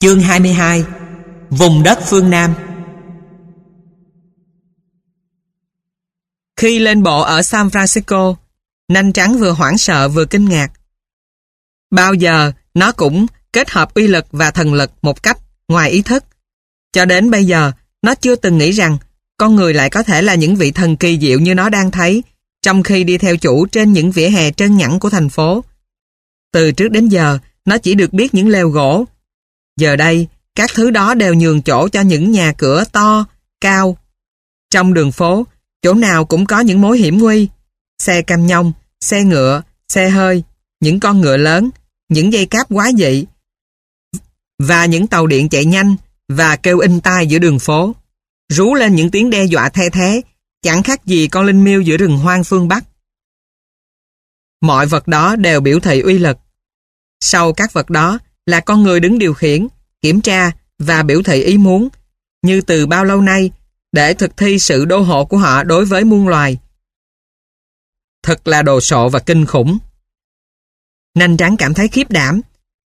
Chương 22 Vùng đất phương Nam Khi lên bộ ở San Francisco, nanh trắng vừa hoảng sợ vừa kinh ngạc. Bao giờ nó cũng kết hợp uy lực và thần lực một cách ngoài ý thức. Cho đến bây giờ, nó chưa từng nghĩ rằng con người lại có thể là những vị thần kỳ diệu như nó đang thấy trong khi đi theo chủ trên những vỉa hè trơn nhẵn của thành phố. Từ trước đến giờ, nó chỉ được biết những lều gỗ, Giờ đây, các thứ đó đều nhường chỗ cho những nhà cửa to, cao. Trong đường phố, chỗ nào cũng có những mối hiểm nguy. Xe cam nhông, xe ngựa, xe hơi, những con ngựa lớn, những dây cáp quá dị và những tàu điện chạy nhanh và kêu in tai giữa đường phố. Rú lên những tiếng đe dọa the thế, chẳng khác gì con linh miêu giữa rừng hoang phương Bắc. Mọi vật đó đều biểu thị uy lực. Sau các vật đó là con người đứng điều khiển, kiểm tra và biểu thị ý muốn, như từ bao lâu nay, để thực thi sự đô hộ của họ đối với muôn loài. Thật là đồ sộ và kinh khủng. Nanh trắng cảm thấy khiếp đảm.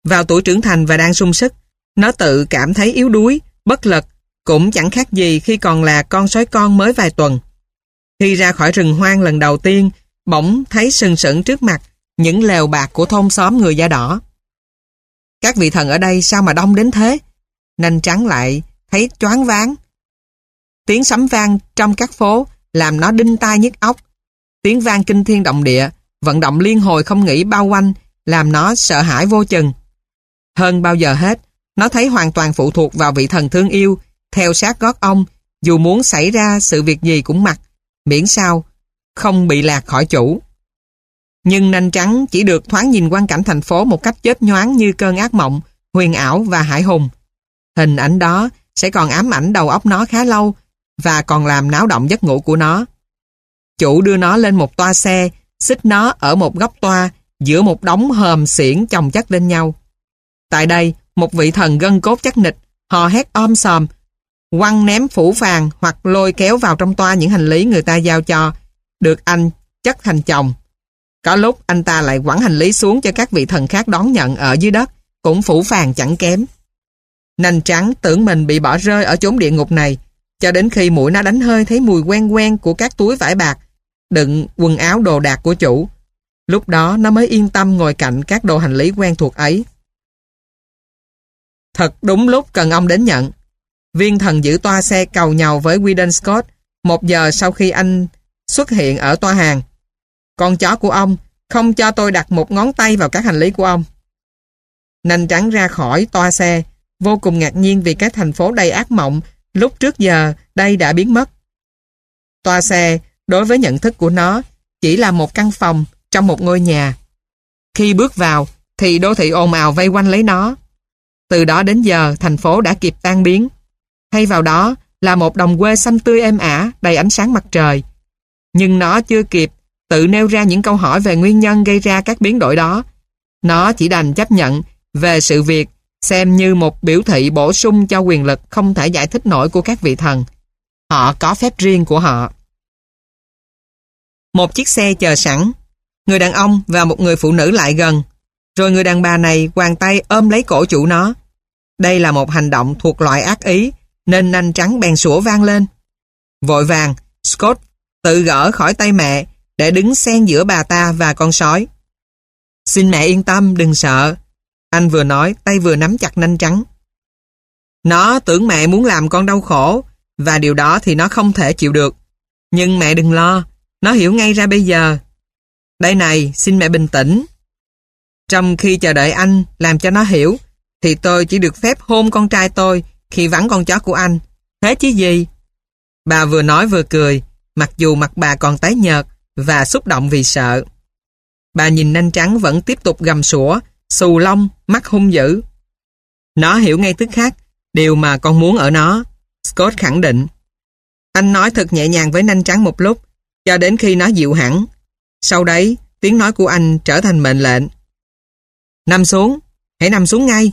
Vào tuổi trưởng thành và đang sung sức, nó tự cảm thấy yếu đuối, bất lực, cũng chẳng khác gì khi còn là con sói con mới vài tuần. Khi ra khỏi rừng hoang lần đầu tiên, bỗng thấy sừng sững trước mặt những lều bạc của thôn xóm người da đỏ. Các vị thần ở đây sao mà đông đến thế? nành trắng lại, thấy choáng váng. Tiếng sấm vang trong các phố làm nó đinh tai nhức óc. Tiếng vang kinh thiên động địa, vận động liên hồi không nghỉ bao quanh, làm nó sợ hãi vô chừng. Hơn bao giờ hết, nó thấy hoàn toàn phụ thuộc vào vị thần thương yêu, theo sát gót ông, dù muốn xảy ra sự việc gì cũng mặc, miễn sao, không bị lạc khỏi chủ. Nhưng nanh trắng chỉ được thoáng nhìn quang cảnh thành phố một cách chớp nhoáng như cơn ác mộng, huyền ảo và hải hùng. Hình ảnh đó sẽ còn ám ảnh đầu óc nó khá lâu và còn làm náo động giấc ngủ của nó. Chủ đưa nó lên một toa xe, xích nó ở một góc toa giữa một đống hòm xiển chồng chất lên nhau. Tại đây, một vị thần gân cốt chắc nịch, hò hét om sòm, quăng ném phủ phàng hoặc lôi kéo vào trong toa những hành lý người ta giao cho, được anh chất thành chồng. Có lúc anh ta lại quẳng hành lý xuống cho các vị thần khác đón nhận ở dưới đất, cũng phủ phàng chẳng kém. Nành trắng tưởng mình bị bỏ rơi ở chốn địa ngục này, cho đến khi mũi nó đánh hơi thấy mùi quen quen của các túi vải bạc, đựng quần áo đồ đạc của chủ. Lúc đó nó mới yên tâm ngồi cạnh các đồ hành lý quen thuộc ấy. Thật đúng lúc cần ông đến nhận. Viên thần giữ toa xe cầu nhau với Whedon Scott một giờ sau khi anh xuất hiện ở toa hàng. Con chó của ông không cho tôi đặt một ngón tay vào các hành lý của ông. Nành trắng ra khỏi toa xe, vô cùng ngạc nhiên vì cái thành phố đầy ác mộng lúc trước giờ đây đã biến mất. Toa xe, đối với nhận thức của nó, chỉ là một căn phòng trong một ngôi nhà. Khi bước vào, thì đô thị ồn ào vây quanh lấy nó. Từ đó đến giờ, thành phố đã kịp tan biến. Thay vào đó là một đồng quê xanh tươi êm ả, đầy ánh sáng mặt trời. Nhưng nó chưa kịp tự nêu ra những câu hỏi về nguyên nhân gây ra các biến đổi đó. Nó chỉ đành chấp nhận về sự việc xem như một biểu thị bổ sung cho quyền lực không thể giải thích nổi của các vị thần. Họ có phép riêng của họ. Một chiếc xe chờ sẵn. Người đàn ông và một người phụ nữ lại gần. Rồi người đàn bà này quàng tay ôm lấy cổ chủ nó. Đây là một hành động thuộc loại ác ý, nên nanh trắng bèn sủa vang lên. Vội vàng, Scott tự gỡ khỏi tay mẹ để đứng xen giữa bà ta và con sói. Xin mẹ yên tâm, đừng sợ. Anh vừa nói, tay vừa nắm chặt nanh trắng. Nó tưởng mẹ muốn làm con đau khổ, và điều đó thì nó không thể chịu được. Nhưng mẹ đừng lo, nó hiểu ngay ra bây giờ. Đây này, xin mẹ bình tĩnh. Trong khi chờ đợi anh làm cho nó hiểu, thì tôi chỉ được phép hôn con trai tôi khi vắng con chó của anh. Thế chứ gì? Bà vừa nói vừa cười, mặc dù mặt bà còn tái nhợt và xúc động vì sợ. Bà nhìn nanh trắng vẫn tiếp tục gầm sủa, xù lông, mắt hung dữ. Nó hiểu ngay tức khắc điều mà con muốn ở nó. Scott khẳng định. Anh nói thật nhẹ nhàng với nanh trắng một lúc, cho đến khi nó dịu hẳn. Sau đấy, tiếng nói của anh trở thành mệnh lệnh. Nằm xuống, hãy nằm xuống ngay.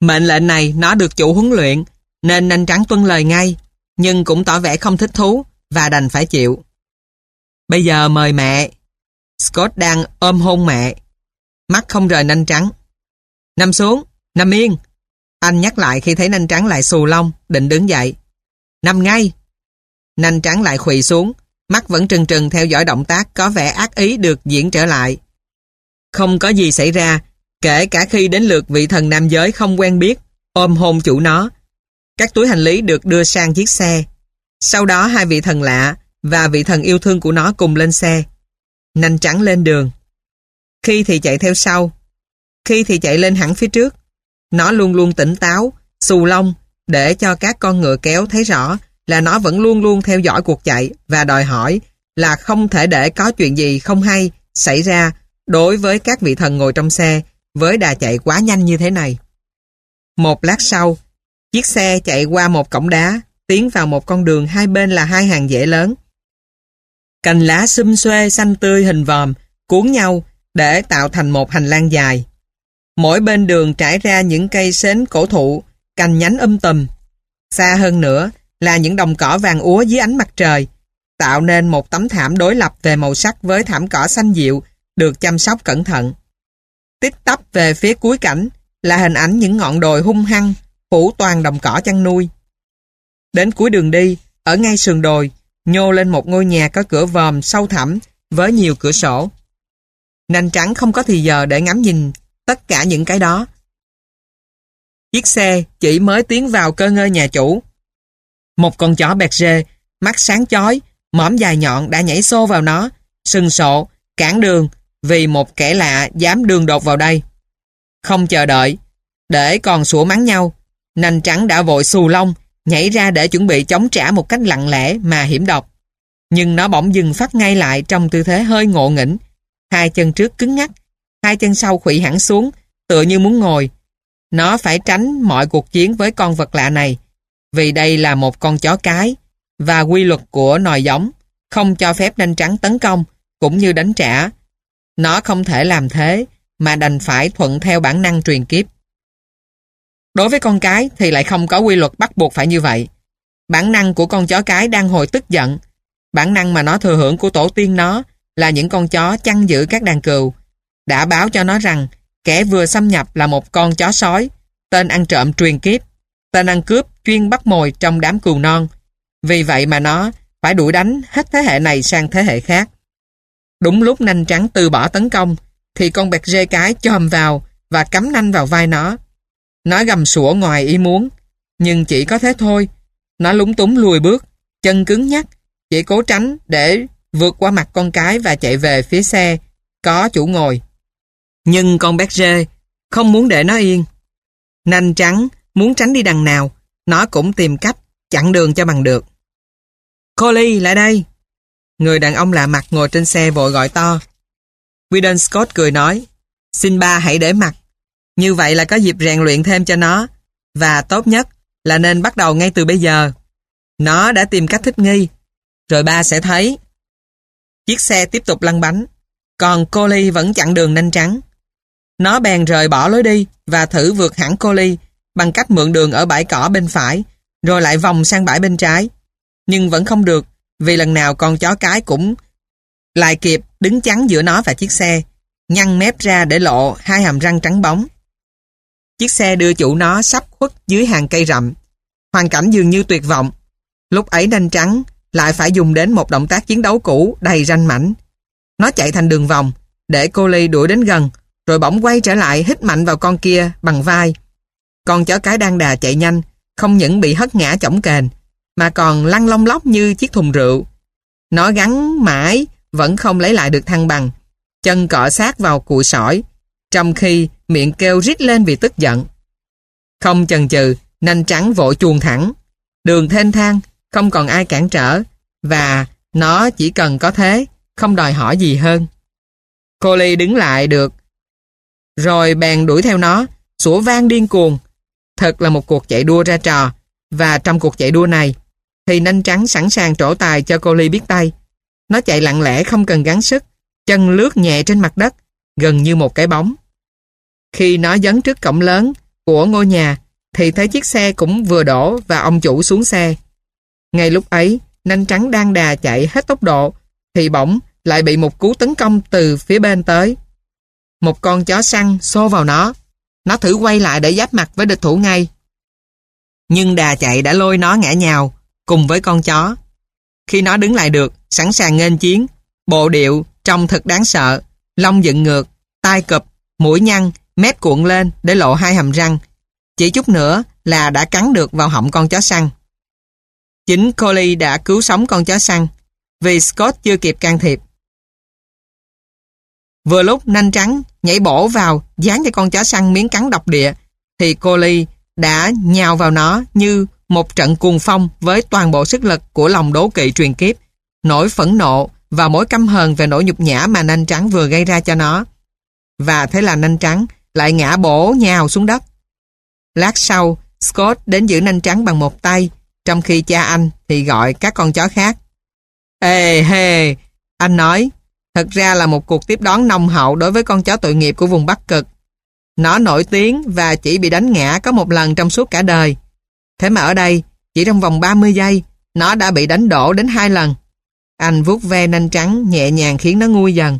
Mệnh lệnh này nó được chủ huấn luyện, nên nanh trắng tuân lời ngay, nhưng cũng tỏ vẻ không thích thú và đành phải chịu. Bây giờ mời mẹ. Scott đang ôm hôn mẹ, mắt không rời nanh trắng. Nằm xuống, nằm yên. Anh nhắc lại khi thấy nanh trắng lại xù lông, định đứng dậy. Nằm ngay. Nanh trắng lại khủy xuống, mắt vẫn trừng trừng theo dõi động tác có vẻ ác ý được diễn trở lại. Không có gì xảy ra, kể cả khi đến lượt vị thần nam giới không quen biết, ôm hôn chủ nó. Các túi hành lý được đưa sang chiếc xe. Sau đó hai vị thần lạ và vị thần yêu thương của nó cùng lên xe. nành trắng lên đường. Khi thì chạy theo sau, khi thì chạy lên hẳn phía trước. Nó luôn luôn tỉnh táo, xù lông để cho các con ngựa kéo thấy rõ là nó vẫn luôn luôn theo dõi cuộc chạy và đòi hỏi là không thể để có chuyện gì không hay xảy ra đối với các vị thần ngồi trong xe với đà chạy quá nhanh như thế này. Một lát sau, chiếc xe chạy qua một cổng đá, tiến vào một con đường hai bên là hai hàng dãy lớn. Cành lá xum xuê xanh tươi hình vòm cuốn nhau để tạo thành một hành lang dài. Mỗi bên đường trải ra những cây sến cổ thụ, cành nhánh um tùm. Xa hơn nữa là những đồng cỏ vàng úa dưới ánh mặt trời, tạo nên một tấm thảm đối lập về màu sắc với thảm cỏ xanh dịu, được chăm sóc cẩn thận. Tiếp tắp về phía cuối cảnh là hình ảnh những ngọn đồi hung hăng, phủ toàn đồng cỏ chăn nuôi. Đến cuối đường đi, ở ngay sườn đồi, nhô lên một ngôi nhà có cửa vòm sâu thẳm với nhiều cửa sổ. Nành trắng không có thì giờ để ngắm nhìn tất cả những cái đó. Chiếc xe chỉ mới tiến vào cơ ngơi nhà chủ. Một con chó bẹt rê, mắt sáng chói, mõm dài nhọn đã nhảy xô vào nó, sừng sộ, cản đường vì một kẻ lạ dám đường đột vào đây. Không chờ đợi, để còn sủa mắng nhau, nành trắng đã vội xù lông, nhảy ra để chuẩn bị chống trả một cách lặng lẽ mà hiểm độc. Nhưng nó bỗng dừng phát ngay lại trong tư thế hơi ngộ nghĩnh. Hai chân trước cứng ngắc, hai chân sau khủy hẳn xuống, tựa như muốn ngồi. Nó phải tránh mọi cuộc chiến với con vật lạ này, vì đây là một con chó cái, và quy luật của nòi giống không cho phép nanh trắng tấn công, cũng như đánh trả. Nó không thể làm thế, mà đành phải thuận theo bản năng truyền kiếp. Đối với con cái thì lại không có quy luật bắt buộc phải như vậy. Bản năng của con chó cái đang hồi tức giận. Bản năng mà nó thừa hưởng của tổ tiên nó là những con chó chăn giữ các đàn cừu. Đã báo cho nó rằng kẻ vừa xâm nhập là một con chó sói, tên ăn trộm truyền kiếp, tên ăn cướp chuyên bắt mồi trong đám cừu non. Vì vậy mà nó phải đuổi đánh hết thế hệ này sang thế hệ khác. Đúng lúc nanh trắng từ bỏ tấn công, thì con bẹt rê cái chồm vào và cắm nanh vào vai nó. Nó gầm sủa ngoài ý muốn, nhưng chỉ có thế thôi. Nó lúng túng lùi bước, chân cứng nhắc, chỉ cố tránh để vượt qua mặt con cái và chạy về phía xe, có chủ ngồi. Nhưng con bé rê không muốn để nó yên. Nanh trắng muốn tránh đi đằng nào, nó cũng tìm cách chặn đường cho bằng được. Coley, lại đây! Người đàn ông lạ mặt ngồi trên xe vội gọi to. Whedon Scott cười nói, xin ba hãy để mặt. Như vậy là có dịp rèn luyện thêm cho nó, và tốt nhất là nên bắt đầu ngay từ bây giờ. Nó đã tìm cách thích nghi, rồi ba sẽ thấy. Chiếc xe tiếp tục lăn bánh, còn cô ly vẫn chặn đường nanh trắng. Nó bèn rời bỏ lối đi và thử vượt hẳn cô ly bằng cách mượn đường ở bãi cỏ bên phải, rồi lại vòng sang bãi bên trái. Nhưng vẫn không được, vì lần nào con chó cái cũng lại kịp đứng chắn giữa nó và chiếc xe, nhăn mép ra để lộ hai hàm răng trắng bóng. Chiếc xe đưa chủ nó sắp khuất dưới hàng cây rậm. Hoàn cảnh dường như tuyệt vọng. Lúc ấy đanh trắng lại phải dùng đến một động tác chiến đấu cũ đầy ranh mảnh. Nó chạy thành đường vòng để cô Ly đuổi đến gần rồi bỗng quay trở lại hít mạnh vào con kia bằng vai. Con chó cái đang đà chạy nhanh không những bị hất ngã chổng kềnh mà còn lăn long lóc như chiếc thùng rượu. Nó gắn mãi vẫn không lấy lại được thăng bằng. Chân cọ sát vào cụi sỏi, trong khi miệng kêu rít lên vì tức giận. Không chần chừ, nanh trắng vội chuồn thẳng. Đường thênh thang, không còn ai cản trở, và nó chỉ cần có thế, không đòi hỏi gì hơn. Cô Ly đứng lại được, rồi bèn đuổi theo nó, sủa vang điên cuồng. Thật là một cuộc chạy đua ra trò, và trong cuộc chạy đua này, thì nanh trắng sẵn sàng trổ tài cho cô Ly biết tay. Nó chạy lặng lẽ không cần gắng sức, chân lướt nhẹ trên mặt đất, gần như một cái bóng. Khi nó dấn trước cổng lớn của ngôi nhà, thì thấy chiếc xe cũng vừa đổ và ông chủ xuống xe. Ngay lúc ấy, nanh trắng đang đà chạy hết tốc độ, thì bỗng lại bị một cú tấn công từ phía bên tới. Một con chó săn xô vào nó. Nó thử quay lại để giáp mặt với địch thủ ngay. Nhưng đà chạy đã lôi nó ngã nhào, cùng với con chó. Khi nó đứng lại được, sẵn sàng nghênh chiến, bộ điệu trông thật đáng sợ, lông dựng ngược, tai cụp, mũi nhăn, mép cuộn lên để lộ hai hàm răng. Chỉ chút nữa là đã cắn được vào họng con chó săn. Chính Collie đã cứu sống con chó săn, vì Scott chưa kịp can thiệp. Vừa lúc nanh trắng nhảy bổ vào dán cho con chó săn miếng cắn độc địa, thì Collie đã nhào vào nó như một trận cuồng phong với toàn bộ sức lực của lòng đố kỵ truyền kiếp, nỗi phẫn nộ và mối căm hờn về nỗi nhục nhã mà nanh trắng vừa gây ra cho nó. Và thế là nanh trắng lại ngã bổ nhào xuống đất. Lát sau, Scott đến giữ nanh trắng bằng một tay, trong khi cha anh thì gọi các con chó khác. Ê hê, anh nói, thật ra là một cuộc tiếp đón nồng hậu đối với con chó tội nghiệp của vùng Bắc Cực. Nó nổi tiếng và chỉ bị đánh ngã có một lần trong suốt cả đời. Thế mà ở đây, chỉ trong vòng 30 giây, nó đã bị đánh đổ đến hai lần. Anh vuốt ve nanh trắng nhẹ nhàng khiến nó nguôi dần.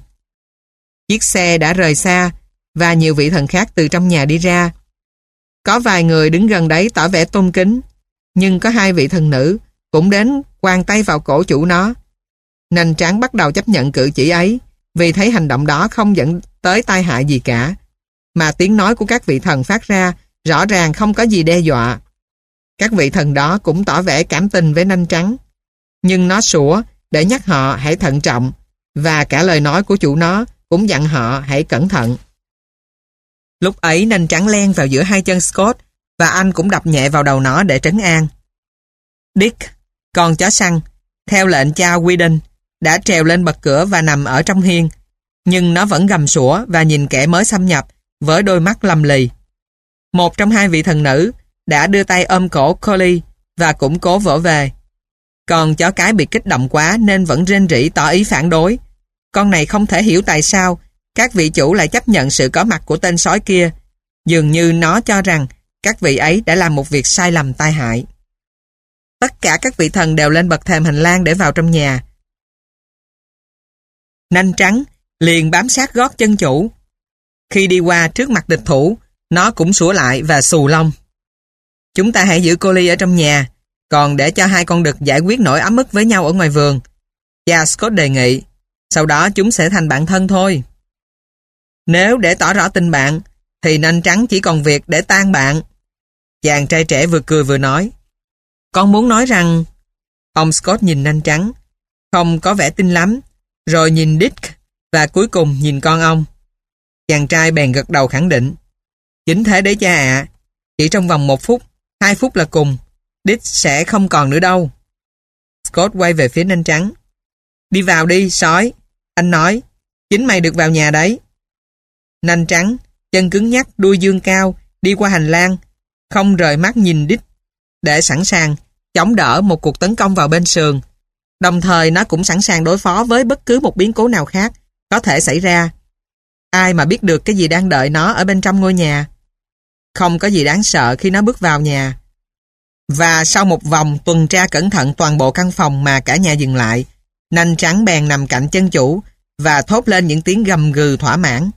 Chiếc xe đã rời xa và nhiều vị thần khác từ trong nhà đi ra. Có vài người đứng gần đấy tỏ vẻ tôn kính, nhưng có hai vị thần nữ cũng đến quàng tay vào cổ chủ nó. Nành trắng bắt đầu chấp nhận cử chỉ ấy vì thấy hành động đó không dẫn tới tai hại gì cả. Mà tiếng nói của các vị thần phát ra rõ ràng không có gì đe dọa. Các vị thần đó cũng tỏ vẻ cảm tình với nanh trắng. Nhưng nó sủa để nhắc họ hãy thận trọng và cả lời nói của chủ nó cũng dặn họ hãy cẩn thận. Lúc ấy nanh trắng len vào giữa hai chân Scott và anh cũng đập nhẹ vào đầu nó để trấn an. Dick, con chó săn, theo lệnh cha Whedon, đã trèo lên bậc cửa và nằm ở trong hiên, nhưng nó vẫn gầm sủa và nhìn kẻ mới xâm nhập với đôi mắt lầm lì. Một trong hai vị thần nữ đã đưa tay ôm cổ Collie và cũng cố vỗ về. Còn chó cái bị kích động quá nên vẫn rên rỉ tỏ ý phản đối. Con này không thể hiểu tại sao các vị chủ lại chấp nhận sự có mặt của tên sói kia. Dường như nó cho rằng các vị ấy đã làm một việc sai lầm tai hại. Tất cả các vị thần đều lên bậc thềm hành lang để vào trong nhà. Nanh trắng liền bám sát gót chân chủ. Khi đi qua trước mặt địch thủ, nó cũng sủa lại và xù lông. Chúng ta hãy giữ cô Ly ở trong nhà, còn để cho hai con đực giải quyết nỗi ấm ức với nhau ở ngoài vườn. Cha Scott đề nghị, sau đó chúng sẽ thành bạn thân thôi. Nếu để tỏ rõ tình bạn, thì nanh trắng chỉ còn việc để tan bạn. Chàng trai trẻ vừa cười vừa nói. Con muốn nói rằng... Ông Scott nhìn nanh trắng, không có vẻ tin lắm, rồi nhìn Dick và cuối cùng nhìn con ông. Chàng trai bèn gật đầu khẳng định. Chính thế đấy cha ạ, chỉ trong vòng một phút, hai phút là cùng, Dick sẽ không còn nữa đâu. Scott quay về phía nanh trắng. Đi vào đi, sói. Anh nói, chính mày được vào nhà đấy. Nanh trắng, chân cứng nhắc, đuôi dương cao, đi qua hành lang, không rời mắt nhìn đích, để sẵn sàng, chống đỡ một cuộc tấn công vào bên sườn. Đồng thời nó cũng sẵn sàng đối phó với bất cứ một biến cố nào khác có thể xảy ra. Ai mà biết được cái gì đang đợi nó ở bên trong ngôi nhà. Không có gì đáng sợ khi nó bước vào nhà. Và sau một vòng tuần tra cẩn thận toàn bộ căn phòng mà cả nhà dừng lại, nanh trắng bèn nằm cạnh chân chủ và thốt lên những tiếng gầm gừ thỏa mãn.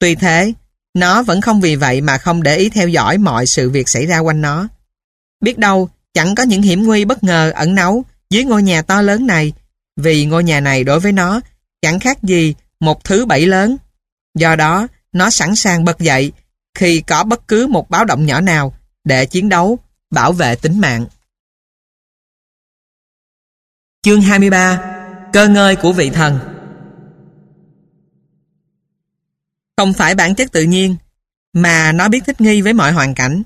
Tuy thế, nó vẫn không vì vậy mà không để ý theo dõi mọi sự việc xảy ra quanh nó. Biết đâu, chẳng có những hiểm nguy bất ngờ ẩn náu dưới ngôi nhà to lớn này, vì ngôi nhà này đối với nó chẳng khác gì một thứ bẫy lớn. Do đó, nó sẵn sàng bật dậy khi có bất cứ một báo động nhỏ nào để chiến đấu, bảo vệ tính mạng. Chương 23 cơ ngơi của vị thần Không phải bản chất tự nhiên, mà nó biết thích nghi với mọi hoàn cảnh.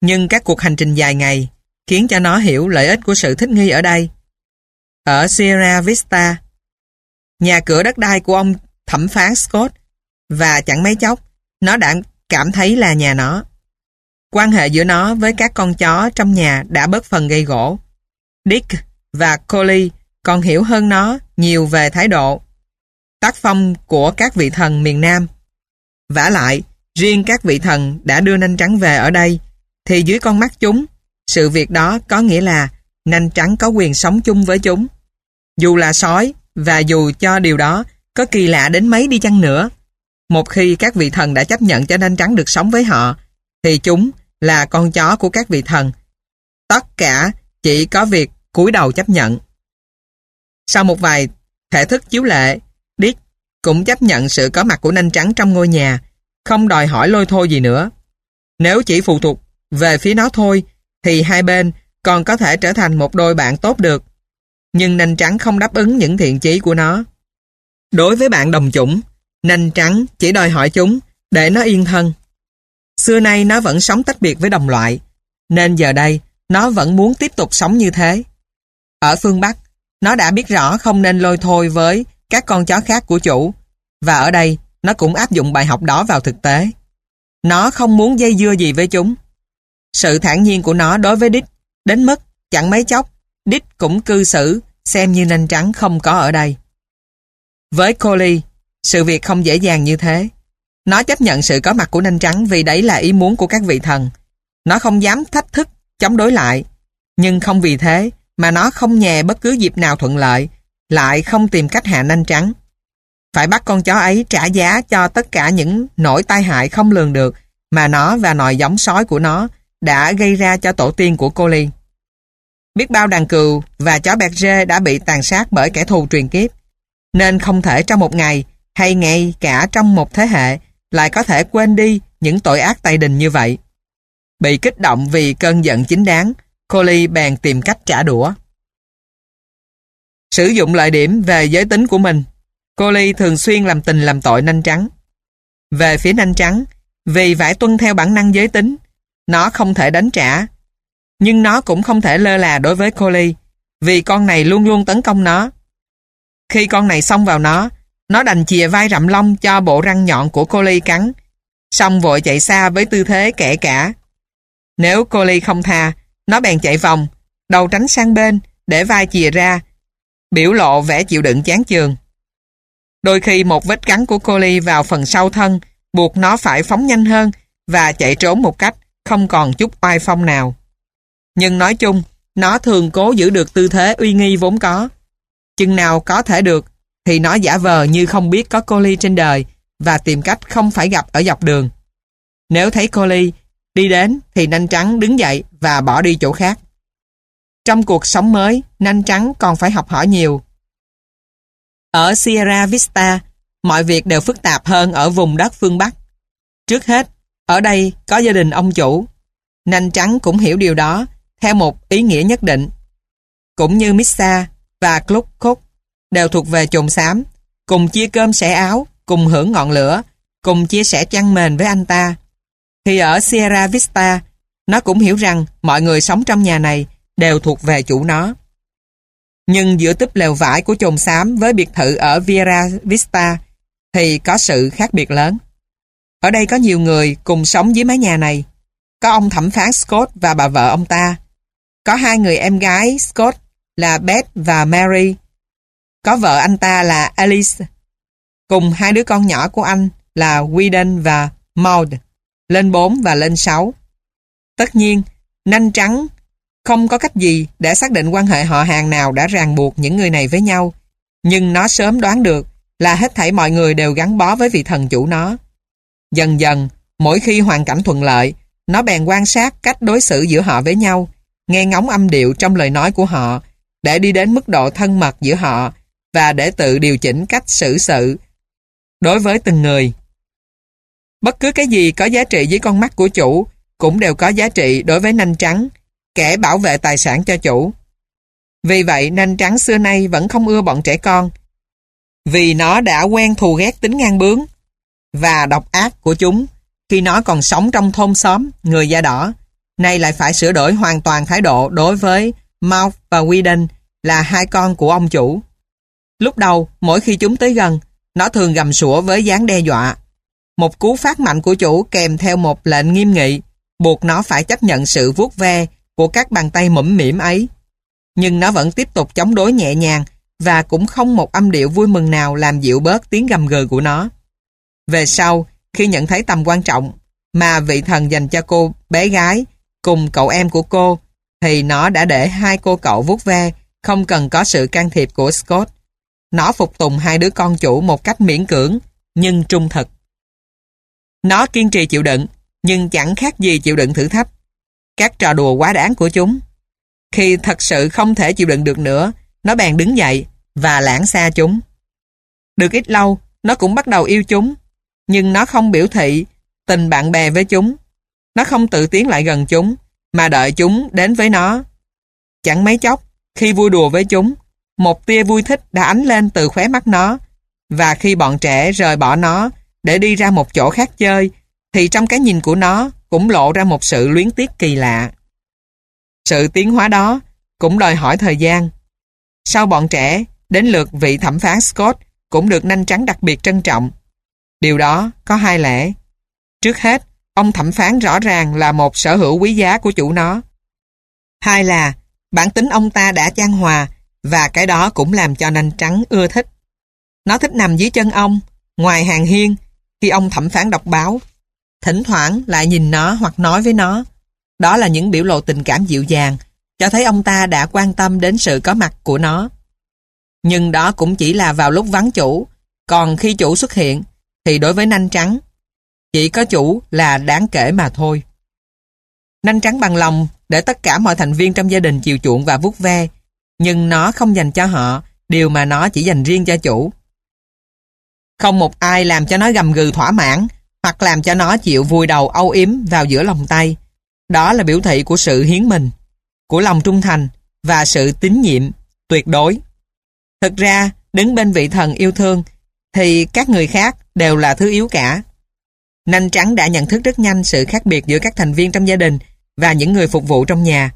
Nhưng các cuộc hành trình dài ngày khiến cho nó hiểu lợi ích của sự thích nghi ở đây. Ở Sierra Vista, nhà cửa đất đai của ông thẩm phán Scott và chẳng mấy chốc nó đã cảm thấy là nhà nó. Quan hệ giữa nó với các con chó trong nhà đã bớt phần gây gỗ. Dick và Collie còn hiểu hơn nó nhiều về thái độ. Tác phong của các vị thần miền Nam vả lại, riêng các vị thần đã đưa nanh trắng về ở đây, thì dưới con mắt chúng, sự việc đó có nghĩa là nanh trắng có quyền sống chung với chúng. Dù là sói, và dù cho điều đó có kỳ lạ đến mấy đi chăng nữa, một khi các vị thần đã chấp nhận cho nanh trắng được sống với họ, thì chúng là con chó của các vị thần. Tất cả chỉ có việc cúi đầu chấp nhận. Sau một vài thể thức chiếu lệ, cũng chấp nhận sự có mặt của nanh trắng trong ngôi nhà, không đòi hỏi lôi thôi gì nữa. Nếu chỉ phụ thuộc về phía nó thôi, thì hai bên còn có thể trở thành một đôi bạn tốt được. Nhưng nanh trắng không đáp ứng những thiện chí của nó. Đối với bạn đồng chủng, nanh trắng chỉ đòi hỏi chúng để nó yên thân. Xưa nay nó vẫn sống tách biệt với đồng loại, nên giờ đây nó vẫn muốn tiếp tục sống như thế. Ở phương Bắc, nó đã biết rõ không nên lôi thôi với các con chó khác của chủ, và ở đây nó cũng áp dụng bài học đó vào thực tế. Nó không muốn dây dưa gì với chúng. Sự thản nhiên của nó đối với Đích đến mức chẳng mấy chốc Đích cũng cư xử xem như nanh trắng không có ở đây. Với Collie, sự việc không dễ dàng như thế. Nó chấp nhận sự có mặt của nanh trắng vì đấy là ý muốn của các vị thần. Nó không dám thách thức, chống đối lại. Nhưng không vì thế mà nó không nhè bất cứ dịp nào thuận lợi, lại không tìm cách hạ nanh trắng. Phải bắt con chó ấy trả giá cho tất cả những nỗi tai hại không lường được mà nó và nòi giống sói của nó đã gây ra cho tổ tiên của cô Ly. Biết bao đàn cừu và chó bẹt rê đã bị tàn sát bởi kẻ thù truyền kiếp, nên không thể trong một ngày hay ngay cả trong một thế hệ lại có thể quên đi những tội ác tay đình như vậy. Bị kích động vì cơn giận chính đáng, Coley bèn tìm cách trả đũa. Sử dụng lợi điểm về giới tính của mình, cô ly thường xuyên làm tình làm tội nanh trắng. Về phía nanh trắng, vì phải tuân theo bản năng giới tính, nó không thể đánh trả. Nhưng nó cũng không thể lơ là đối với cô ly, vì con này luôn luôn tấn công nó. Khi con này xông vào nó, nó đành chìa vai rậm lông cho bộ răng nhọn của cô ly cắn, xong vội chạy xa với tư thế kẻ cả. Nếu cô ly không tha, nó bèn chạy vòng, đầu tránh sang bên, để vai chìa ra, biểu lộ vẻ chịu đựng chán chường. Đôi khi một vết cắn của Coley vào phần sau thân buộc nó phải phóng nhanh hơn và chạy trốn một cách không còn chút oai phong nào. Nhưng nói chung, nó thường cố giữ được tư thế uy nghi vốn có. Chừng nào có thể được, thì nó giả vờ như không biết có cô Ly trên đời và tìm cách không phải gặp ở dọc đường. Nếu thấy cô Ly đi đến thì nanh trắng đứng dậy và bỏ đi chỗ khác. Trong cuộc sống mới, nanh trắng còn phải học hỏi nhiều. Ở Sierra Vista, mọi việc đều phức tạp hơn ở vùng đất phương Bắc. Trước hết, ở đây có gia đình ông chủ. Nanh trắng cũng hiểu điều đó, theo một ý nghĩa nhất định. Cũng như Missa và Cluck đều thuộc về chồn xám, cùng chia cơm sẻ áo, cùng hưởng ngọn lửa, cùng chia sẻ chăn mền với anh ta. Thì ở Sierra Vista, nó cũng hiểu rằng mọi người sống trong nhà này đều thuộc về chủ nó. Nhưng giữa túp lều vải của chồn xám với biệt thự ở Vieira Vista thì có sự khác biệt lớn. Ở đây có nhiều người cùng sống dưới mái nhà này. Có ông thẩm phán Scott và bà vợ ông ta. Có hai người em gái Scott là Beth và Mary. Có vợ anh ta là Alice. Cùng hai đứa con nhỏ của anh là Whedon và Maud. Lên 4 và lên 6. Tất nhiên, nanh trắng không có cách gì để xác định quan hệ họ hàng nào đã ràng buộc những người này với nhau. Nhưng nó sớm đoán được là hết thảy mọi người đều gắn bó với vị thần chủ nó. Dần dần, mỗi khi hoàn cảnh thuận lợi, nó bèn quan sát cách đối xử giữa họ với nhau, nghe ngóng âm điệu trong lời nói của họ, để đi đến mức độ thân mật giữa họ và để tự điều chỉnh cách xử sự đối với từng người. Bất cứ cái gì có giá trị với con mắt của chủ cũng đều có giá trị đối với nanh trắng, kẻ bảo vệ tài sản cho chủ. Vì vậy nanh trắng xưa nay vẫn không ưa bọn trẻ con. Vì nó đã quen thù ghét tính ngang bướng và độc ác của chúng khi nó còn sống trong thôn xóm người da đỏ. Nay lại phải sửa đổi hoàn toàn thái độ đối với Mouth và Whedon là hai con của ông chủ. Lúc đầu, mỗi khi chúng tới gần, nó thường gầm sủa với dáng đe dọa. Một cú phát mạnh của chủ kèm theo một lệnh nghiêm nghị, buộc nó phải chấp nhận sự vuốt ve của các bàn tay mũm mỉm ấy. Nhưng nó vẫn tiếp tục chống đối nhẹ nhàng và cũng không một âm điệu vui mừng nào làm dịu bớt tiếng gầm gừ của nó. Về sau, khi nhận thấy tầm quan trọng mà vị thần dành cho cô bé gái cùng cậu em của cô, thì nó đã để hai cô cậu vuốt ve, không cần có sự can thiệp của Scott. Nó phục tùng hai đứa con chủ một cách miễn cưỡng, nhưng trung thực. Nó kiên trì chịu đựng, nhưng chẳng khác gì chịu đựng thử thách. Các trò đùa quá đáng của chúng. Khi thật sự không thể chịu đựng được nữa, nó bèn đứng dậy và lãng xa chúng. Được ít lâu, nó cũng bắt đầu yêu chúng, nhưng nó không biểu thị tình bạn bè với chúng. Nó không tự tiến lại gần chúng, mà đợi chúng đến với nó. Chẳng mấy chốc, khi vui đùa với chúng, một tia vui thích đã ánh lên từ khóe mắt nó, và khi bọn trẻ rời bỏ nó để đi ra một chỗ khác chơi, thì trong cái nhìn của nó cũng lộ ra một sự luyến tiếc kỳ lạ. Sự tiến hóa đó cũng đòi hỏi thời gian. Sau bọn trẻ, đến lượt vị thẩm phán Scott cũng được nanh trắng đặc biệt trân trọng. Điều đó có hai lẽ. Trước hết, ông thẩm phán rõ ràng là một sở hữu quý giá của chủ nó. Hai là, bản tính ông ta đã chan hòa và cái đó cũng làm cho nanh trắng ưa thích. Nó thích nằm dưới chân ông, ngoài hàng hiên, khi ông thẩm phán đọc báo. Thỉnh thoảng lại nhìn nó hoặc nói với nó. Đó là những biểu lộ tình cảm dịu dàng, cho thấy ông ta đã quan tâm đến sự có mặt của nó. Nhưng đó cũng chỉ là vào lúc vắng chủ, còn khi chủ xuất hiện, thì đối với nanh trắng, chỉ có chủ là đáng kể mà thôi. Nanh trắng bằng lòng để tất cả mọi thành viên trong gia đình chiều chuộng và vuốt ve, nhưng nó không dành cho họ điều mà nó chỉ dành riêng cho chủ. Không một ai làm cho nó gầm gừ thỏa mãn hoặc làm cho nó chịu vùi đầu âu yếm vào giữa lòng tay. Đó là biểu thị của sự hiến mình, của lòng trung thành và sự tín nhiệm tuyệt đối. Thực ra, đứng bên vị thần yêu thương thì các người khác đều là thứ yếu cả. Nanh trắng đã nhận thức rất nhanh sự khác biệt giữa các thành viên trong gia đình và những người phục vụ trong nhà.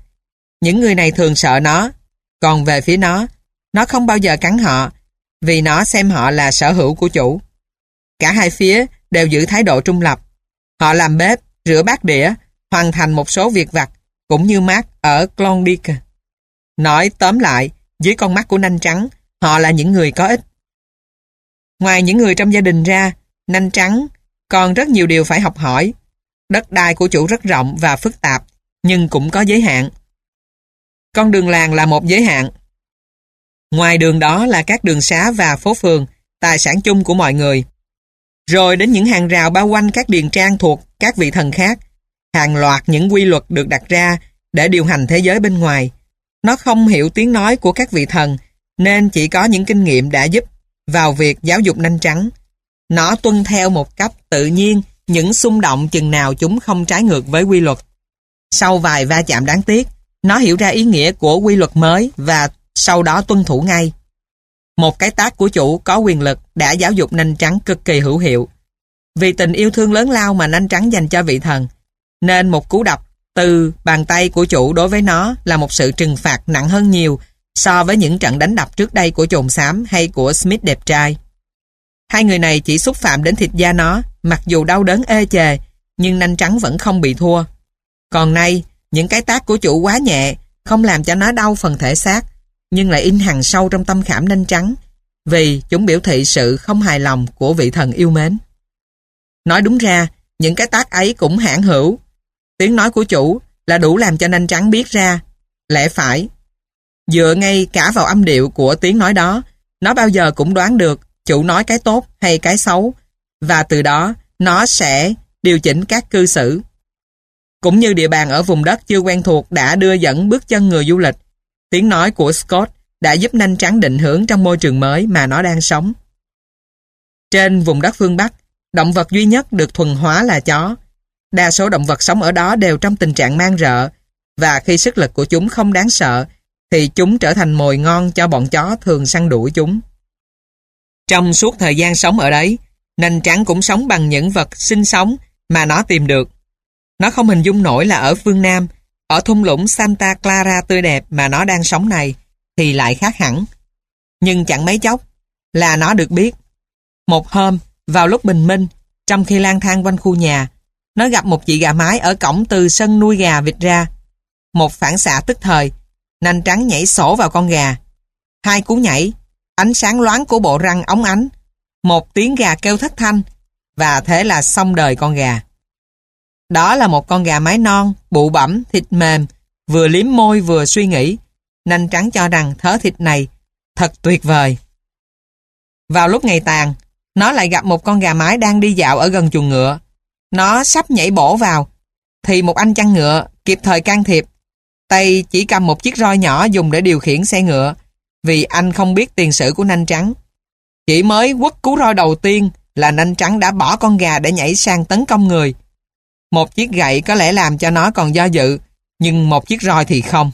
Những người này thường sợ nó, còn về phía nó, nó không bao giờ cắn họ vì nó xem họ là sở hữu của chủ. Cả hai phía đều giữ thái độ trung lập. Họ làm bếp, rửa bát đĩa, hoàn thành một số việc vặt, cũng như Mark ở Klondike. Nói tóm lại, dưới con mắt của nanh trắng, họ là những người có ích. Ngoài những người trong gia đình ra, nanh trắng còn rất nhiều điều phải học hỏi. Đất đai của chủ rất rộng và phức tạp, nhưng cũng có giới hạn. Con đường làng là một giới hạn. Ngoài đường đó là các đường xá và phố phường, tài sản chung của mọi người. Rồi đến những hàng rào bao quanh các điền trang thuộc các vị thần khác. Hàng loạt những quy luật được đặt ra để điều hành thế giới bên ngoài. Nó không hiểu tiếng nói của các vị thần, nên chỉ có những kinh nghiệm đã giúp vào việc giáo dục nanh trắng. Nó tuân theo một cách tự nhiên những xung động chừng nào chúng không trái ngược với quy luật. Sau vài va chạm đáng tiếc, nó hiểu ra ý nghĩa của quy luật mới và sau đó tuân thủ ngay. Một cái tác của chủ có quyền lực đã giáo dục nanh trắng cực kỳ hữu hiệu. Vì tình yêu thương lớn lao mà nanh trắng dành cho vị thần, nên một cú đập từ bàn tay của chủ đối với nó là một sự trừng phạt nặng hơn nhiều so với những trận đánh đập trước đây của trồn xám hay của Smith đẹp trai. Hai người này chỉ xúc phạm đến thịt da nó, mặc dù đau đớn ê chề, nhưng nanh trắng vẫn không bị thua. Còn nay, những cái tác của chủ quá nhẹ, không làm cho nó đau phần thể xác, nhưng lại in hằng sâu trong tâm khảm nanh trắng, vì chúng biểu thị sự không hài lòng của vị thần yêu mến. Nói đúng ra, những cái tác ấy cũng hãn hữu. Tiếng nói của chủ là đủ làm cho nanh trắng biết ra, lẽ phải. Dựa ngay cả vào âm điệu của tiếng nói đó, nó bao giờ cũng đoán được chủ nói cái tốt hay cái xấu, và từ đó nó sẽ điều chỉnh các cư xử. Cũng như địa bàn ở vùng đất chưa quen thuộc đã đưa dẫn bước chân người du lịch, tiếng nói của Scott đã giúp nanh trắng định hướng trong môi trường mới mà nó đang sống. Trên vùng đất phương Bắc, động vật duy nhất được thuần hóa là chó. Đa số động vật sống ở đó đều trong tình trạng mang rợ, và khi sức lực của chúng không đáng sợ, thì chúng trở thành mồi ngon cho bọn chó thường săn đuổi chúng. Trong suốt thời gian sống ở đấy, nành trắng cũng sống bằng những vật sinh sống mà nó tìm được. Nó không hình dung nổi là ở phương Nam, ở thung lũng Santa Clara tươi đẹp mà nó đang sống này, thì lại khác hẳn. Nhưng chẳng mấy chốc là nó được biết. Một hôm, vào lúc bình minh, trong khi lang thang quanh khu nhà, nó gặp một chị gà mái ở cổng từ sân nuôi gà vịt ra. Một phản xạ tức thời, nành trắng nhảy sổ vào con gà. Hai cú nhảy, ánh sáng loáng của bộ răng ống ánh, một tiếng gà kêu thất thanh, và thế là xong đời con gà. Đó là một con gà mái non, bụ bẩm, thịt mềm, vừa liếm môi vừa suy nghĩ. Nanh trắng cho rằng thớ thịt này thật tuyệt vời. Vào lúc ngày tàn, nó lại gặp một con gà mái đang đi dạo ở gần chuồng ngựa. Nó sắp nhảy bổ vào, thì một anh chăn ngựa kịp thời can thiệp. Tay chỉ cầm một chiếc roi nhỏ dùng để điều khiển xe ngựa, vì anh không biết tiền sử của nanh trắng. Chỉ mới quất cú roi đầu tiên là nanh trắng đã bỏ con gà để nhảy sang tấn công người. Một chiếc gậy có lẽ làm cho nó còn do dự, nhưng một chiếc roi thì không.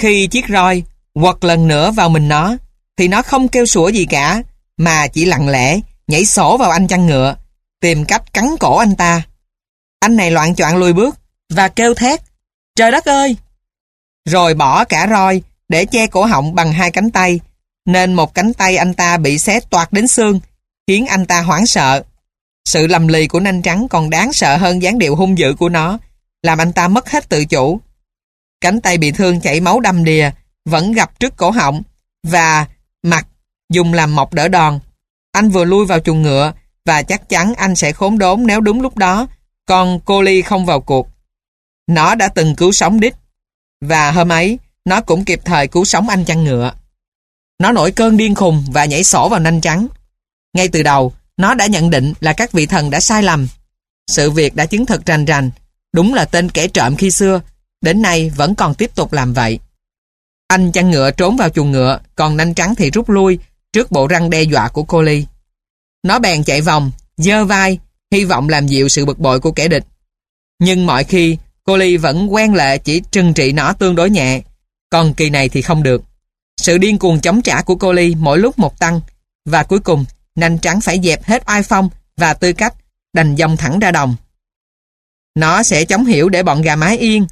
Khi chiếc roi quật lần nữa vào mình nó, thì nó không kêu sủa gì cả, mà chỉ lặng lẽ nhảy sổ vào anh chăn ngựa, tìm cách cắn cổ anh ta. Anh này loạn choạng lùi bước và kêu thét, trời đất ơi! Rồi bỏ cả roi để che cổ họng bằng hai cánh tay, nên một cánh tay anh ta bị xé toạc đến xương, khiến anh ta hoảng sợ. Sự lầm lì của nanh trắng còn đáng sợ hơn dáng điệu hung dữ của nó, làm anh ta mất hết tự chủ. Cánh tay bị thương chảy máu đầm đìa, vẫn gặp trước cổ họng, và mặt dùng làm mọc đỡ đòn. Anh vừa lui vào chuồng ngựa, và chắc chắn anh sẽ khốn đốn nếu đúng lúc đó, con cô Ly không vào cuộc. Nó đã từng cứu sống Đích, và hôm ấy, nó cũng kịp thời cứu sống anh chăn ngựa. Nó nổi cơn điên khùng và nhảy sổ vào nanh trắng. Ngay từ đầu, nó đã nhận định là các vị thần đã sai lầm. Sự việc đã chứng thực rành rành, đúng là tên kẻ trộm khi xưa, đến nay vẫn còn tiếp tục làm vậy. Anh chăn ngựa trốn vào chuồng ngựa, còn nanh trắng thì rút lui trước bộ răng đe dọa của cô Ly. Nó bèn chạy vòng, dơ vai, hy vọng làm dịu sự bực bội của kẻ địch. Nhưng mọi khi, cô Ly vẫn quen lệ chỉ trừng trị nó tương đối nhẹ, còn kỳ này thì không được. Sự điên cuồng chống trả của cô Ly mỗi lúc một tăng, và cuối cùng nanh trắng phải dẹp hết oai phong và tư cách, đành dòng thẳng ra đồng. Nó sẽ chống hiểu để bọn gà mái yên,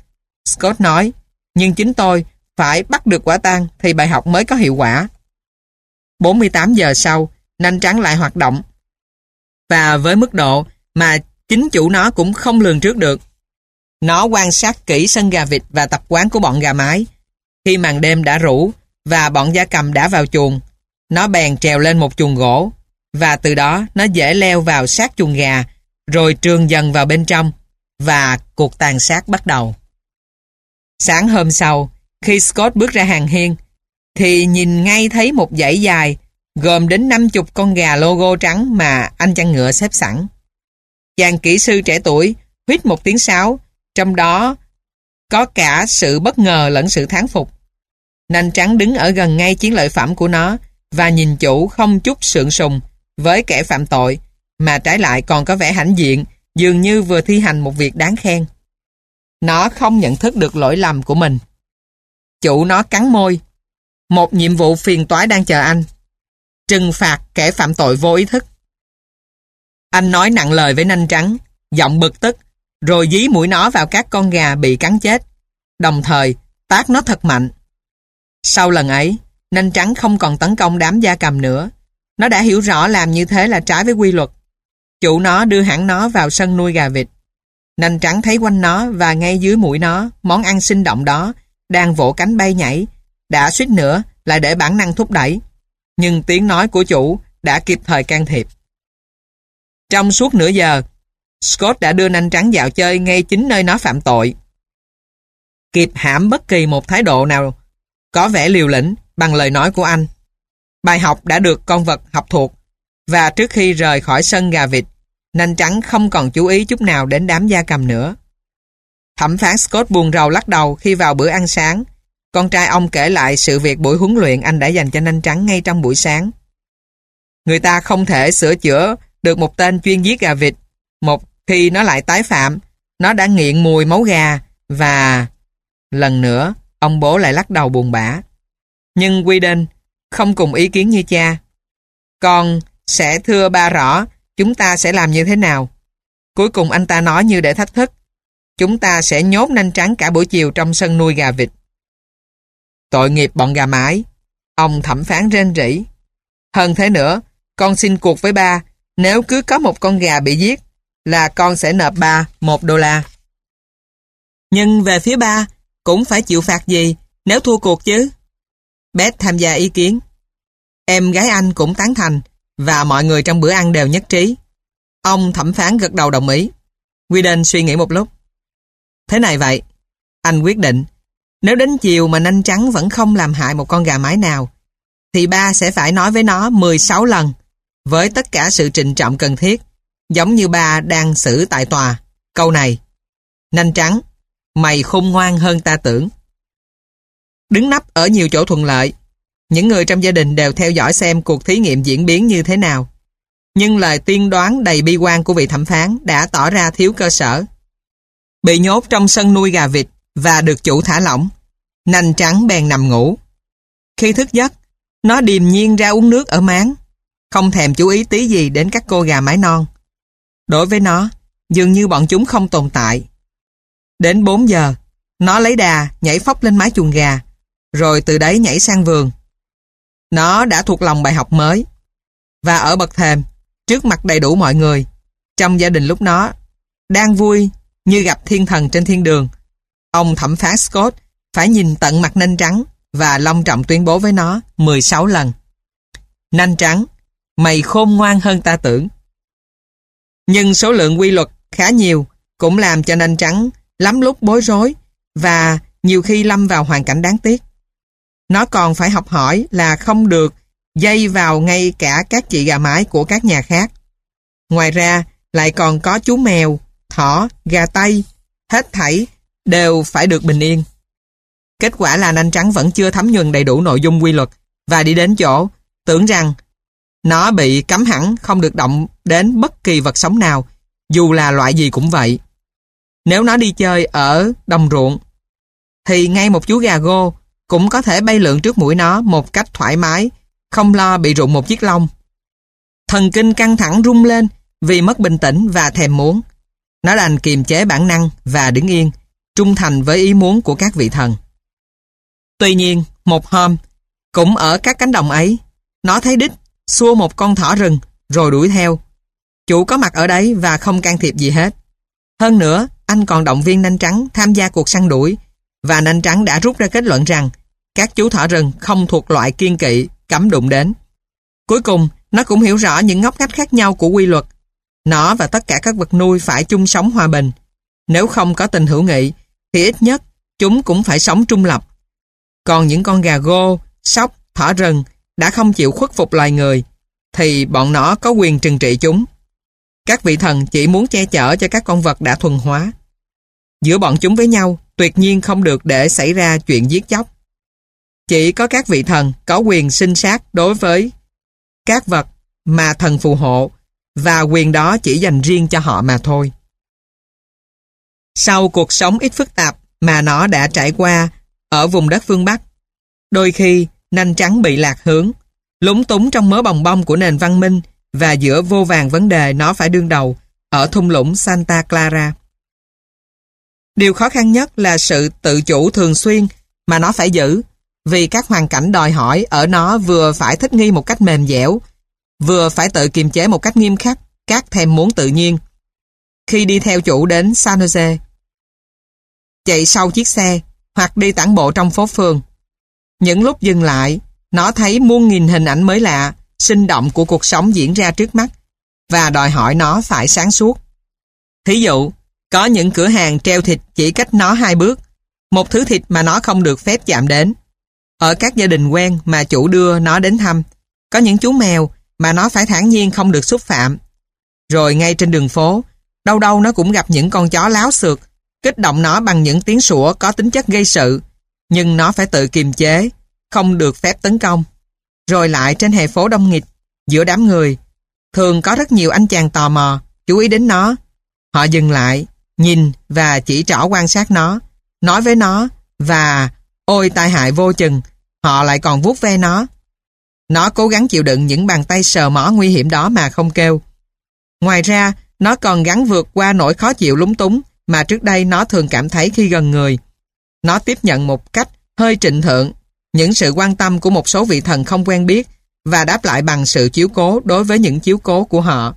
Scott nói, nhưng chính tôi phải bắt được quả tang thì bài học mới có hiệu quả. 48 giờ sau, nanh trắng lại hoạt động. Và với mức độ mà chính chủ nó cũng không lường trước được. Nó quan sát kỹ sân gà vịt và tập quán của bọn gà mái. Khi màn đêm đã rủ và bọn gia cầm đã vào chuồng, nó bèn trèo lên một chuồng gỗ, và từ đó nó dễ leo vào sát chuồng gà, rồi trường dần vào bên trong, và cuộc tàn sát bắt đầu. Sáng hôm sau, khi Scott bước ra hàng hiên, thì nhìn ngay thấy một dãy dài, gồm đến 50 con gà logo trắng mà anh chăn ngựa xếp sẵn. Chàng kỹ sư trẻ tuổi huyết một tiếng sáo, trong đó có cả sự bất ngờ lẫn sự thán phục. Nành trắng đứng ở gần ngay chiến lợi phẩm của nó và nhìn chủ không chút sượng sùng với kẻ phạm tội, mà trái lại còn có vẻ hãnh diện, dường như vừa thi hành một việc đáng khen. Nó không nhận thức được lỗi lầm của mình. Chủ nó cắn môi. Một nhiệm vụ phiền toái đang chờ anh. Trừng phạt kẻ phạm tội vô ý thức. Anh nói nặng lời với nanh trắng, giọng bực tức, rồi dí mũi nó vào các con gà bị cắn chết. Đồng thời, tát nó thật mạnh. Sau lần ấy, nanh trắng không còn tấn công đám gia cầm nữa. Nó đã hiểu rõ làm như thế là trái với quy luật. Chủ nó đưa hẳn nó vào sân nuôi gà vịt. Nành trắng thấy quanh nó và ngay dưới mũi nó, món ăn sinh động đó, đang vỗ cánh bay nhảy, đã suýt nữa lại để bản năng thúc đẩy. Nhưng tiếng nói của chủ đã kịp thời can thiệp. Trong suốt nửa giờ, Scott đã đưa nanh trắng dạo chơi ngay chính nơi nó phạm tội. Kịp hãm bất kỳ một thái độ nào có vẻ liều lĩnh bằng lời nói của anh. Bài học đã được con vật học thuộc và trước khi rời khỏi sân gà vịt, nanh trắng không còn chú ý chút nào đến đám gia cầm nữa. Thẩm phán Scott buồn rầu lắc đầu khi vào bữa ăn sáng. Con trai ông kể lại sự việc buổi huấn luyện anh đã dành cho nanh trắng ngay trong buổi sáng. Người ta không thể sửa chữa được một tên chuyên giết gà vịt. Một khi nó lại tái phạm, nó đã nghiện mùi máu gà và... Lần nữa, Ông bố lại lắc đầu buồn bã. Nhưng Whedon không cùng ý kiến như cha. Con sẽ thưa ba rõ chúng ta sẽ làm như thế nào. Cuối cùng anh ta nói như để thách thức. Chúng ta sẽ nhốt nanh trắng cả buổi chiều trong sân nuôi gà vịt. Tội nghiệp bọn gà mái. Ông thẩm phán rên rỉ. Hơn thế nữa, con xin cuộc với ba, nếu cứ có một con gà bị giết, là con sẽ nộp ba một đô la. Nhưng về phía ba, cũng phải chịu phạt gì nếu thua cuộc chứ. Beth tham gia ý kiến. Em gái anh cũng tán thành và mọi người trong bữa ăn đều nhất trí. Ông thẩm phán gật đầu đồng ý. Whedon suy nghĩ một lúc. Thế này vậy, anh quyết định, nếu đến chiều mà nanh trắng vẫn không làm hại một con gà mái nào, thì ba sẽ phải nói với nó 16 lần, với tất cả sự trịnh trọng cần thiết, giống như ba đang xử tại tòa. Câu này, nanh trắng, mày khôn ngoan hơn ta tưởng. Đứng nắp ở nhiều chỗ thuận lợi, những người trong gia đình đều theo dõi xem cuộc thí nghiệm diễn biến như thế nào. Nhưng lời tiên đoán đầy bi quan của vị thẩm phán đã tỏ ra thiếu cơ sở. Bị nhốt trong sân nuôi gà vịt và được chủ thả lỏng, nành trắng bèn nằm ngủ. Khi thức giấc, nó điềm nhiên ra uống nước ở máng, không thèm chú ý tí gì đến các cô gà mái non. Đối với nó, dường như bọn chúng không tồn tại. Đến 4 giờ, nó lấy đà nhảy phóc lên mái chuồng gà, rồi từ đấy nhảy sang vườn. Nó đã thuộc lòng bài học mới. Và ở bậc thềm, trước mặt đầy đủ mọi người, trong gia đình lúc nó, đang vui như gặp thiên thần trên thiên đường. Ông thẩm phán Scott phải nhìn tận mặt nanh trắng và long trọng tuyên bố với nó 16 lần. Nanh trắng, mày khôn ngoan hơn ta tưởng. Nhưng số lượng quy luật khá nhiều cũng làm cho nanh trắng lắm lúc bối rối và nhiều khi lâm vào hoàn cảnh đáng tiếc. Nó còn phải học hỏi là không được dây vào ngay cả các chị gà mái của các nhà khác. Ngoài ra, lại còn có chú mèo, thỏ, gà tây, hết thảy đều phải được bình yên. Kết quả là nanh trắng vẫn chưa thấm nhuần đầy đủ nội dung quy luật và đi đến chỗ tưởng rằng nó bị cấm hẳn không được động đến bất kỳ vật sống nào dù là loại gì cũng vậy. Nếu nó đi chơi ở đồng ruộng thì ngay một chú gà gô cũng có thể bay lượn trước mũi nó một cách thoải mái không lo bị rụng một chiếc lông. Thần kinh căng thẳng rung lên vì mất bình tĩnh và thèm muốn. Nó đành kiềm chế bản năng và đứng yên, trung thành với ý muốn của các vị thần. Tuy nhiên, một hôm, cũng ở các cánh đồng ấy, nó thấy đích, xua một con thỏ rừng, rồi đuổi theo. Chủ có mặt ở đấy và không can thiệp gì hết. Hơn nữa, anh còn động viên nanh trắng tham gia cuộc săn đuổi, và nanh trắng đã rút ra kết luận rằng các chú thỏ rừng không thuộc loại kiên kỵ, cấm đụng đến. Cuối cùng, nó cũng hiểu rõ những ngóc ngách khác nhau của quy luật. Nó và tất cả các vật nuôi phải chung sống hòa bình. Nếu không có tình hữu nghị, thì ít nhất chúng cũng phải sống trung lập. Còn những con gà gô, sóc, thỏ rừng đã không chịu khuất phục loài người, thì bọn nó có quyền trừng trị chúng. Các vị thần chỉ muốn che chở cho các con vật đã thuần hóa. Giữa bọn chúng với nhau, tuyệt nhiên không được để xảy ra chuyện giết chóc. Chỉ có các vị thần có quyền sinh sát đối với các vật mà thần phù hộ và quyền đó chỉ dành riêng cho họ mà thôi. Sau cuộc sống ít phức tạp mà nó đã trải qua ở vùng đất phương Bắc, đôi khi nanh trắng bị lạc hướng, lúng túng trong mớ bồng bông của nền văn minh và giữa vô vàng vấn đề nó phải đương đầu ở thung lũng Santa Clara. Điều khó khăn nhất là sự tự chủ thường xuyên mà nó phải giữ vì các hoàn cảnh đòi hỏi ở nó vừa phải thích nghi một cách mềm dẻo, vừa phải tự kiềm chế một cách nghiêm khắc các thèm muốn tự nhiên. Khi đi theo chủ đến San Jose, chạy sau chiếc xe hoặc đi tản bộ trong phố phường, những lúc dừng lại, nó thấy muôn nghìn hình ảnh mới lạ, sinh động của cuộc sống diễn ra trước mắt và đòi hỏi nó phải sáng suốt. Thí dụ, có những cửa hàng treo thịt chỉ cách nó hai bước, một thứ thịt mà nó không được phép chạm đến. Ở các gia đình quen mà chủ đưa nó đến thăm, có những chú mèo mà nó phải thản nhiên không được xúc phạm. Rồi ngay trên đường phố, đâu đâu nó cũng gặp những con chó láo xược, kích động nó bằng những tiếng sủa có tính chất gây sự, nhưng nó phải tự kiềm chế, không được phép tấn công. Rồi lại trên hè phố đông nghịch, giữa đám người, thường có rất nhiều anh chàng tò mò, chú ý đến nó. Họ dừng lại, nhìn và chỉ trỏ quan sát nó, nói với nó và Ôi tai hại vô chừng, họ lại còn vuốt ve nó. Nó cố gắng chịu đựng những bàn tay sờ mỏ nguy hiểm đó mà không kêu. Ngoài ra, nó còn gắn vượt qua nỗi khó chịu lúng túng mà trước đây nó thường cảm thấy khi gần người. Nó tiếp nhận một cách hơi trịnh thượng những sự quan tâm của một số vị thần không quen biết và đáp lại bằng sự chiếu cố đối với những chiếu cố của họ.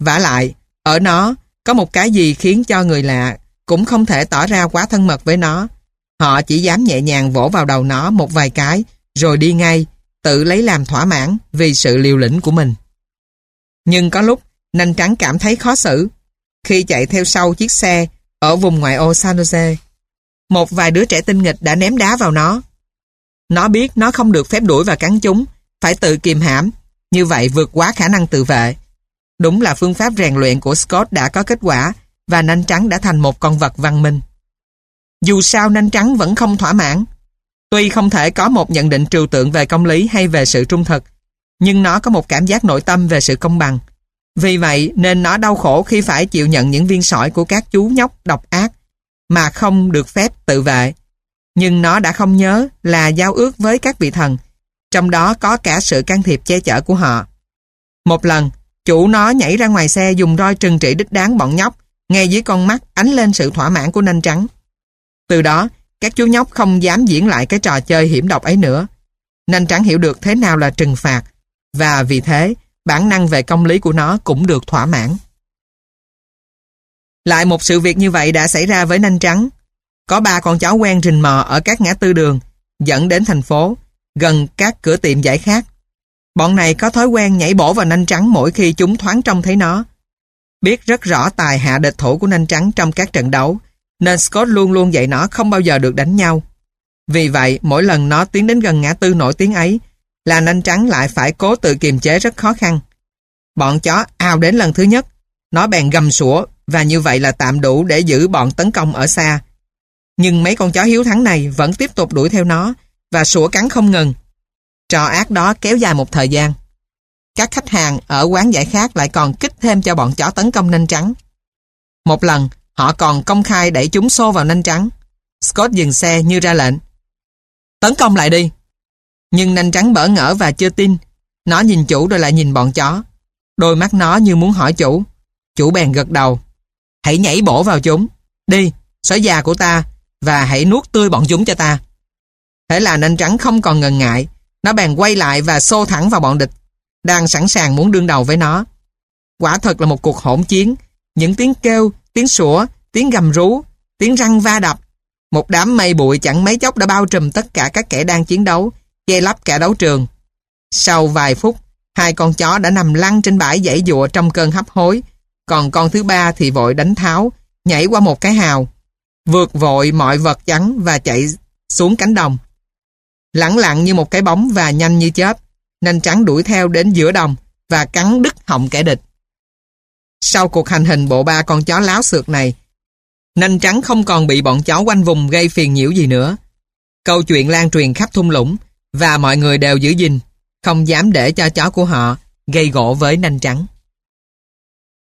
vả lại, ở nó có một cái gì khiến cho người lạ cũng không thể tỏ ra quá thân mật với nó. Họ chỉ dám nhẹ nhàng vỗ vào đầu nó một vài cái rồi đi ngay, tự lấy làm thỏa mãn vì sự liều lĩnh của mình. Nhưng có lúc, nanh trắng cảm thấy khó xử. Khi chạy theo sau chiếc xe ở vùng ngoại ô San Jose, một vài đứa trẻ tinh nghịch đã ném đá vào nó. Nó biết nó không được phép đuổi và cắn chúng, phải tự kiềm hãm, như vậy vượt quá khả năng tự vệ. Đúng là phương pháp rèn luyện của Scott đã có kết quả và nanh trắng đã thành một con vật văn minh. Dù sao nanh trắng vẫn không thỏa mãn. Tuy không thể có một nhận định trừu tượng về công lý hay về sự trung thực, nhưng nó có một cảm giác nội tâm về sự công bằng. Vì vậy nên nó đau khổ khi phải chịu nhận những viên sỏi của các chú nhóc độc ác mà không được phép tự vệ. Nhưng nó đã không nhớ là giao ước với các vị thần, trong đó có cả sự can thiệp che chở của họ. Một lần, chủ nó nhảy ra ngoài xe dùng roi trừng trị đích đáng bọn nhóc, ngay dưới con mắt ánh lên sự thỏa mãn của nanh trắng. Từ đó, các chú nhóc không dám diễn lại cái trò chơi hiểm độc ấy nữa. Nanh trắng hiểu được thế nào là trừng phạt, và vì thế, bản năng về công lý của nó cũng được thỏa mãn. Lại một sự việc như vậy đã xảy ra với nanh trắng. Có ba con chó quen rình mò ở các ngã tư đường, dẫn đến thành phố, gần các cửa tiệm giải khác. Bọn này có thói quen nhảy bổ vào nanh trắng mỗi khi chúng thoáng trông thấy nó. Biết rất rõ tài hạ địch thủ của nanh trắng trong các trận đấu, nên Scott luôn luôn dạy nó không bao giờ được đánh nhau. Vì vậy, mỗi lần nó tiến đến gần ngã tư nổi tiếng ấy, là nanh trắng lại phải cố tự kiềm chế rất khó khăn. Bọn chó ao đến lần thứ nhất, nó bèn gầm sủa và như vậy là tạm đủ để giữ bọn tấn công ở xa. Nhưng mấy con chó hiếu thắng này vẫn tiếp tục đuổi theo nó và sủa cắn không ngừng. Trò ác đó kéo dài một thời gian. Các khách hàng ở quán giải khác lại còn kích thêm cho bọn chó tấn công nanh trắng. Một lần, họ còn công khai đẩy chúng xô vào nanh trắng. Scott dừng xe như ra lệnh. Tấn công lại đi. Nhưng nanh trắng bỡ ngỡ và chưa tin. Nó nhìn chủ rồi lại nhìn bọn chó. Đôi mắt nó như muốn hỏi chủ. Chủ bèn gật đầu. Hãy nhảy bổ vào chúng. Đi, sói già của ta và hãy nuốt tươi bọn chúng cho ta. Thế là nanh trắng không còn ngần ngại. Nó bèn quay lại và xô thẳng vào bọn địch đang sẵn sàng muốn đương đầu với nó. Quả thật là một cuộc hỗn chiến. Những tiếng kêu, tiếng sủa, tiếng gầm rú, tiếng răng va đập. Một đám mây bụi chẳng mấy chốc đã bao trùm tất cả các kẻ đang chiến đấu, che lấp cả đấu trường. Sau vài phút, hai con chó đã nằm lăn trên bãi dãy dụa trong cơn hấp hối, còn con thứ ba thì vội đánh tháo, nhảy qua một cái hào, vượt vội mọi vật trắng và chạy xuống cánh đồng. Lẳng lặng như một cái bóng và nhanh như chớp, nanh trắng đuổi theo đến giữa đồng và cắn đứt họng kẻ địch. Sau cuộc hành hình bộ ba con chó láo xược này, nanh trắng không còn bị bọn chó quanh vùng gây phiền nhiễu gì nữa. Câu chuyện lan truyền khắp thung lũng và mọi người đều giữ gìn, không dám để cho chó của họ gây gỗ với nanh trắng.